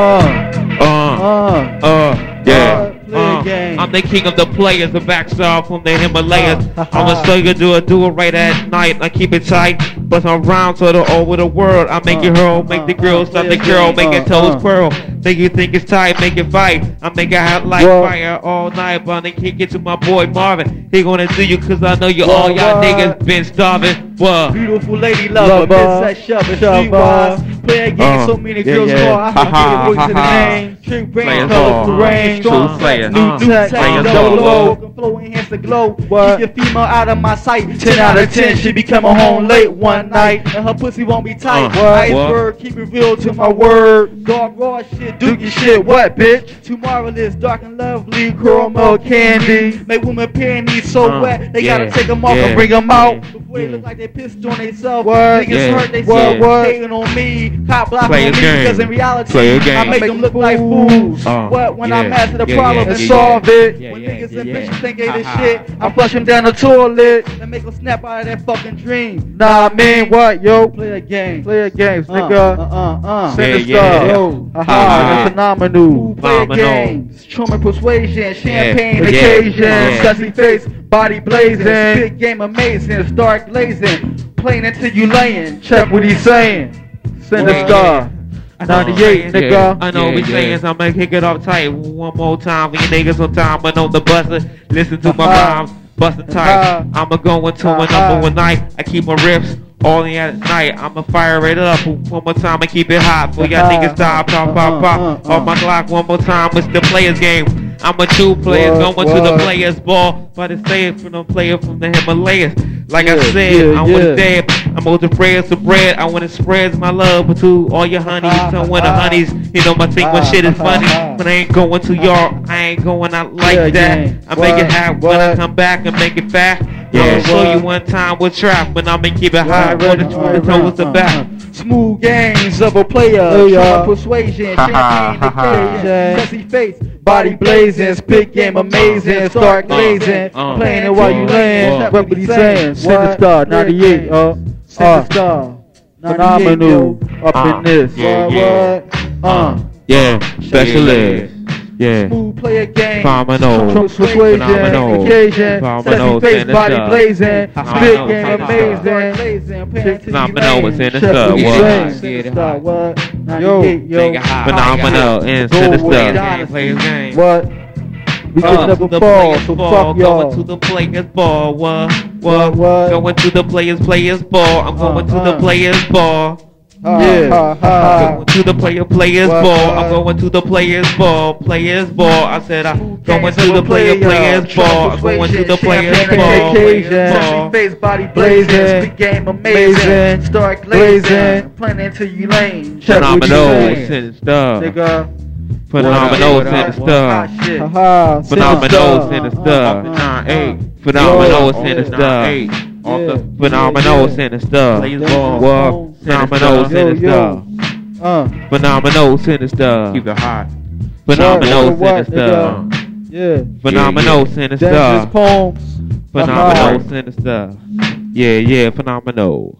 Uh, uh, uh, uh, yeah. play Uh, a. I'm the king of the players, the back star from the Himalayas. Uh, I'm a slugger, do it, do it right at night. I keep it tight, but I'm round to the over the world. I make it Uh, hurl, make the uh, girl uh, stop play the girl, game. make Uh, it toes uh. curl. Make you think it's tight, make it fight. I make it hot like Whoa. fire all night, but I can't get to my boy Marvin. He gonna do you cause I know you Whoa, all y'all what? niggas been starving. What? Beautiful lady lover, uh, bitch Lover. that shove it, Shover. Streetwise. Play a game, Uh, so many yeah, girls yeah. call. I can get a to the name. Trick brain, color, terrain, True player. new tech, double low, flow enhance the glow. What? Keep your female out of my sight. Ten out of ten, she be coming home late one night, and her pussy won't be tight. Uh, what? Iceberg, keep it real to my word. Dog raw shit, dookie shit, what bitch? Too marvelous, dark and lovely, caramel candy. Make women panties so Uh, wet, they yeah, gotta take them off yeah, and bring them out. yeah, Before they yeah. look like they pissed on themselves. What? Niggas Yeah, hurt they what, self, what? hating on me. Cop blocking Play on me game. because in reality, Play a I make them look like fools. Uh, What? When I yeah, master the yeah, problem yeah, and yeah, solve yeah. it. Yeah, when yeah, niggas yeah, and yeah. bitches think they the Ha, ha. shit, I flush them down the toilet and make them snap out of that fucking dream. Nah, I mean what, yo? Play a game. Play a game, Uh, nigga. uh, uh, uh. Send Yeah, a star. yeah. Yo, Ha, haha, ha. phenomenal. Who play a Phenomenal. game? Truman persuasion, champagne Yeah, occasion, yeah. sassy face, body blazing, big game amazing, start glazing, playing until you laying. Check what he's saying. Send a Yeah. star. I know 98, what I'm nigga. saying. I know what Yeah, we saying, yeah. so I'm gonna kick it off tight one more time for you niggas on time, but on the buster. Listen to my Uh-huh. rhymes, bustin' tight. Uh-huh. I'ma go into a Uh-huh. one night. I keep my rips all in at night. I'ma fire it up one more time and keep it hot for y'all niggas stop, pop, pop, pop. Off my clock one more time. It's the players game. I'm a two player What, going to the players ball, but it's saying from the player from the Himalayas. Like I said, yeah, I want yeah. I'm over the prayers to bread. I want to spread my love to all your honeys. Uh-huh. I want the ah. honeys. You know my thing when ah, shit is ah, funny. But I ain't going to y'all. I ain't going out like Yeah, that. I make it happen when I come back and make it fat. Yeah. I'ma show you one time with trap, but I'ma keep it high. What? The truth, the toes the back. Smooth games of a player, yeah. Persuasion, Ha, ha, champagne ha, ha. occasion, sassy face, body blazing, spit game amazing, start uh-huh. glazing, uh, playing it while you Check What he saying? Send a star. 98, uh. Send Uh, star. phenomenal. Up Uh, in this. yeah, What, yeah. what? Uh, Yeah, specialist. Yeah. smooth play a game. Phenomenal. Truman Persuasion, Phenomenal. occasion, Phenomenal. face, body star. blazing, spit game Send a star. amazing. Phenomenal was in the Check what he What? saying. Send a star. What? Yo, yo. Phenomenal and Go sinister. away. Game, players game. What? We Uh, can to never the fall, players so ball, fuck Going to the players ball. What? What, What? what? Going to the players players ball. I'm going to the uh. players ball. Uh-huh. Yeah. Ha, ha. Going to the player players What, ball. I'm going to the players ball. Players ball. I said uh, I'm going to the player player, players ball. I'm going to the players ball. occasion, ball. face, body blazing, Blazing, spit game amazing, blazing, start glazing, blazing. playing until you lane. Check what you Phenomenal saying. sinister. Nigga. Phenomenal What up? sinister. Hot shit. Haha. Phenomenal. Uh, Nine uh, eight. Phenomenal Yo. sinister. Yeah. Phenomenal Yeah. sinister. Players ball. What? Phenomenal Yo, sinister. yo. Uh, Phenomenal sinister. Keep it hot. Phenomenal sinister. nigga? yeah. Phenomenal sinister. poems. Phenomenal Uh-huh. sinister. Yeah, yeah, phenomenal.